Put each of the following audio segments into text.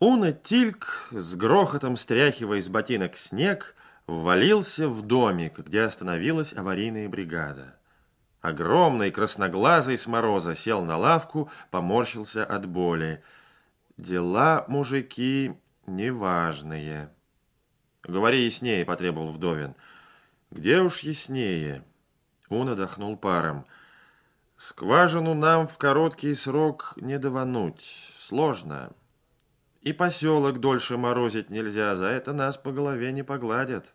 Уна Тильк, с грохотом стряхивая из ботинок снег, ввалился в домик, где остановилась аварийная бригада. Огромный красноглазый с мороза сел на лавку, поморщился от боли. Дела, мужики, неважные. Говори яснее, потребовал Вдовин. Где уж яснее? Он отдохнул паром. Скважину нам в короткий срок не давануть. Сложно. И поселок дольше морозить нельзя, за это нас по голове не погладят.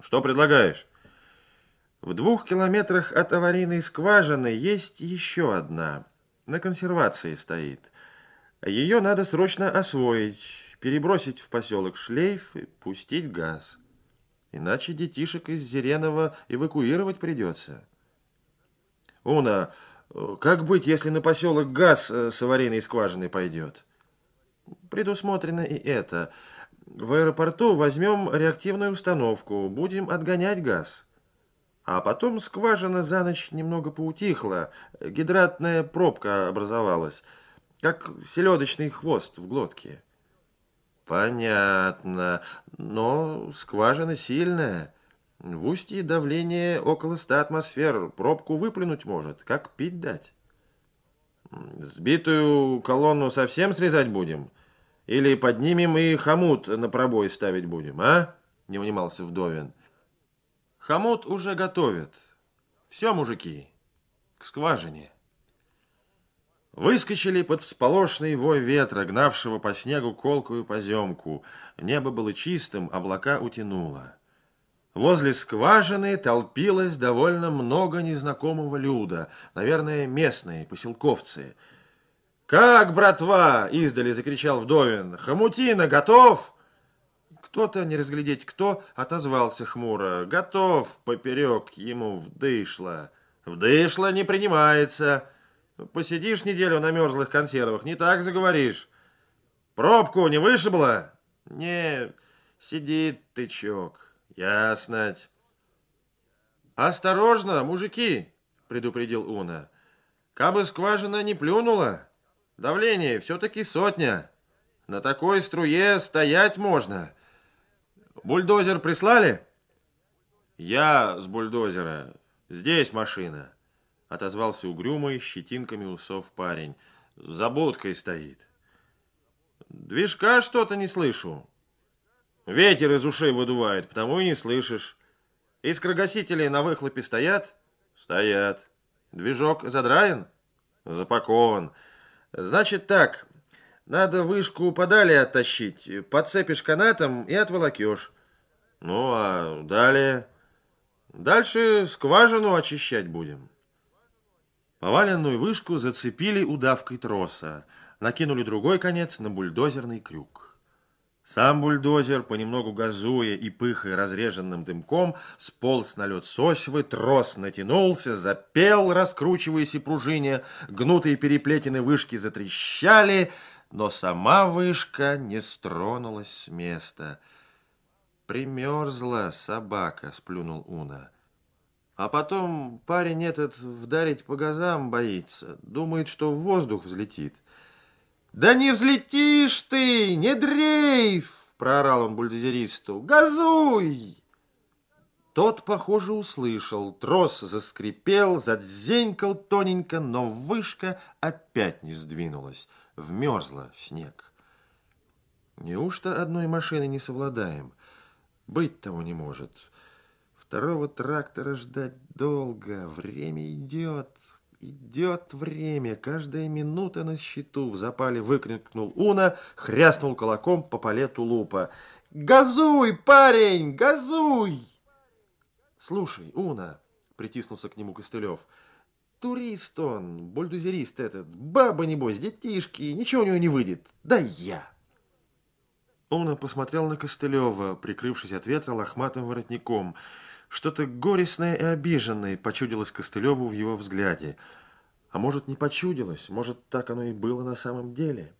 Что предлагаешь? В двух километрах от аварийной скважины есть еще одна. На консервации стоит. Ее надо срочно освоить, перебросить в поселок шлейф и пустить газ. Иначе детишек из Зеленого эвакуировать придется. Уна, как быть, если на поселок газ э, с аварийной скважиной пойдет? Предусмотрено и это. В аэропорту возьмем реактивную установку, будем отгонять газ. А потом скважина за ночь немного поутихла, гидратная пробка образовалась, как селедочный хвост в глотке. Понятно, но скважина сильная. В устье давление около 100 атмосфер, пробку выплюнуть может, как пить дать. Сбитую колонну совсем срезать будем? Или поднимем и хомут на пробой ставить будем, а? Не унимался Вдовин. Хомут уже готовят. Все, мужики, к скважине. Выскочили под всполошный вой ветра, гнавшего по снегу колкую поземку. Небо было чистым, облака утянуло. Возле скважины толпилось довольно много незнакомого люда, наверное, местные, поселковцы. «Как, братва?» — издали закричал Вдовин. «Хомутина готов?» Кто-то, не разглядеть кто, отозвался хмуро. Готов, поперек ему вдышло. Вдышло не принимается. Посидишь неделю на мерзлых консервах, не так заговоришь. Пробку не вышибло? Не, сидит тычок. Яснать. Осторожно, мужики, предупредил Уна. Кабы скважина не плюнула, давление все-таки сотня. На такой струе стоять можно. Бульдозер прислали? Я с бульдозера. Здесь машина. Отозвался угрюмый, щетинками усов парень. За будкой стоит. Движка что-то не слышу. Ветер из ушей выдувает, потому и не слышишь. Искрогасители на выхлопе стоят? Стоят. Движок задраен? Запакован. Значит так, надо вышку подали оттащить, подцепишь канатом и отволокешь. Ну, а далее? Дальше скважину очищать будем. Поваленную вышку зацепили удавкой троса, накинули другой конец на бульдозерный крюк. Сам бульдозер, понемногу газуя и пыхая разреженным дымком, сполз на лед сосьвы, трос натянулся, запел, раскручиваясь и пружиня, гнутые переплетины вышки затрещали — но сама вышка не стронулась с места. «Примерзла собака», — сплюнул Уна. А потом парень этот вдарить по газам боится, думает, что воздух взлетит. «Да не взлетишь ты, не дрейф!» — проорал он бульдозеристу. «Газуй!» Тот, похоже, услышал. Трос заскрипел, задзенькал тоненько, но вышка опять не сдвинулась, вмерзла в снег. Неужто одной машины не совладаем? Быть того не может. Второго трактора ждать долго. Время идет, идет время. Каждая минута на счету. В запале выкрикнул Уна, хряснул кулаком по палету лупа. «Газуй, парень, газуй!» «Слушай, Уна!» — притиснулся к нему Костылев. «Турист он, бульдозерист этот, баба, небось, детишки, ничего у него не выйдет. Да я!» Уна посмотрел на Костылева, прикрывшись от ветра лохматым воротником. Что-то горестное и обиженное почудилось Костылеву в его взгляде. А может, не почудилось, может, так оно и было на самом деле.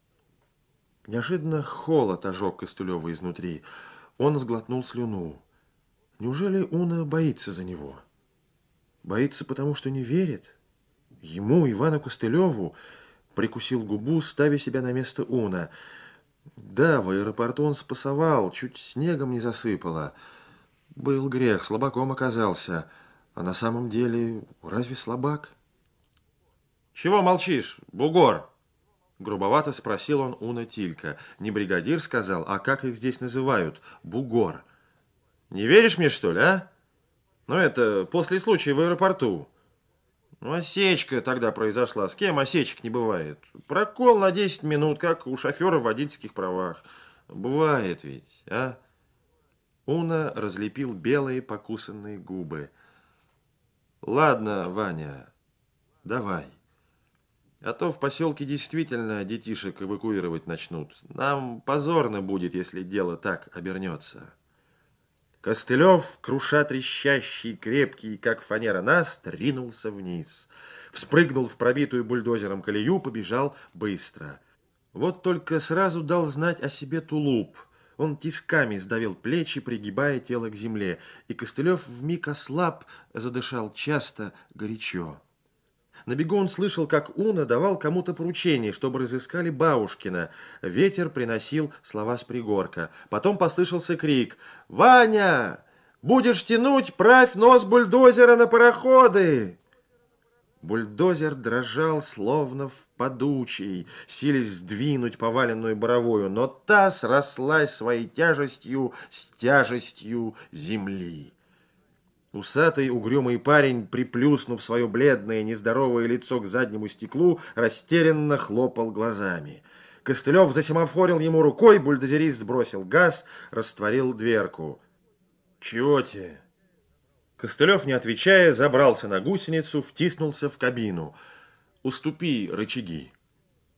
Неожиданно холод ожег Костылева изнутри. Он сглотнул слюну. Неужели Уна боится за него? Боится, потому что не верит? Ему, Ивану Костылеву, прикусил губу, ставя себя на место Уна. Да, в аэропорту он спасовал, чуть снегом не засыпало. Был грех, слабаком оказался. А на самом деле, разве слабак? Чего молчишь, бугор? Грубовато спросил он у Натилька. Не бригадир сказал, а как их здесь называют? Бугор. Не веришь мне, что ли, а? Ну, это после случая в аэропорту. Ну, осечка тогда произошла. С кем осечек не бывает? Прокол на 10 минут, как у шофера в водительских правах. Бывает ведь, а? Уна разлепил белые покусанные губы. Ладно, Ваня, давай. А то в поселке действительно детишек эвакуировать начнут. Нам позорно будет, если дело так обернется. Костылев, круша трещащий, крепкий, как фанера наст, ринулся вниз. Вспрыгнул в пробитую бульдозером колею, побежал быстро. Вот только сразу дал знать о себе тулуп. Он тисками сдавил плечи, пригибая тело к земле, и Костылев вмиг ослаб, задышал часто, горячо. На бегу он слышал, как Уна давал кому-то поручение, чтобы разыскали Бабушкина. Ветер приносил слова с пригорка. Потом послышался крик «Ваня! Будешь тянуть, правь нос бульдозера на пароходы!» Бульдозер дрожал, словно в подучий, силясь сдвинуть поваленную боровую, но та срослась своей тяжестью с тяжестью земли. Усатый угрюмый парень, приплюснув свое бледное нездоровое лицо к заднему стеклу, растерянно хлопал глазами. Костылев засемафорил ему рукой, бульдозерист сбросил газ, растворил дверку. «Чего тебе?» Костылев, не отвечая, забрался на гусеницу, втиснулся в кабину. «Уступи рычаги».